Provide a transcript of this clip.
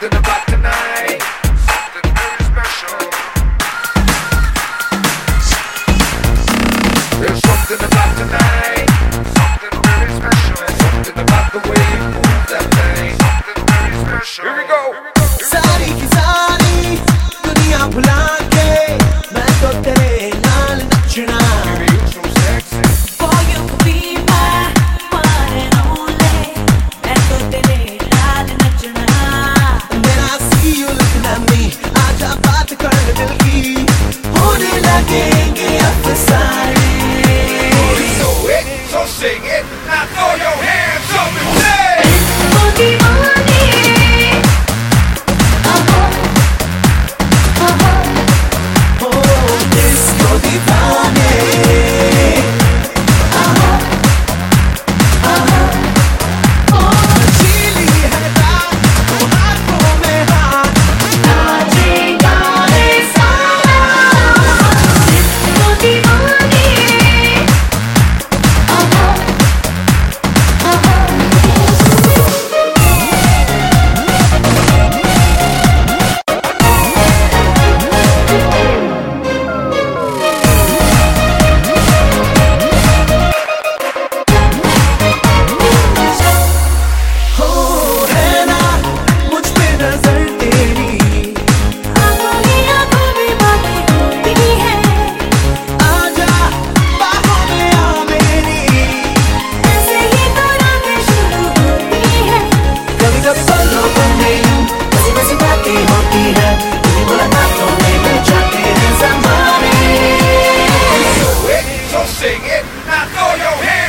something about tonight. Something very special. There's something about tonight. Something very special. Something about the way you move that thing. Something very special. Here we go. सारी बात कर दिल की होने लगेंगे अफसाने You know it, so sing it. Now throw your hands up and say. बूटी the it. Now throw your hands.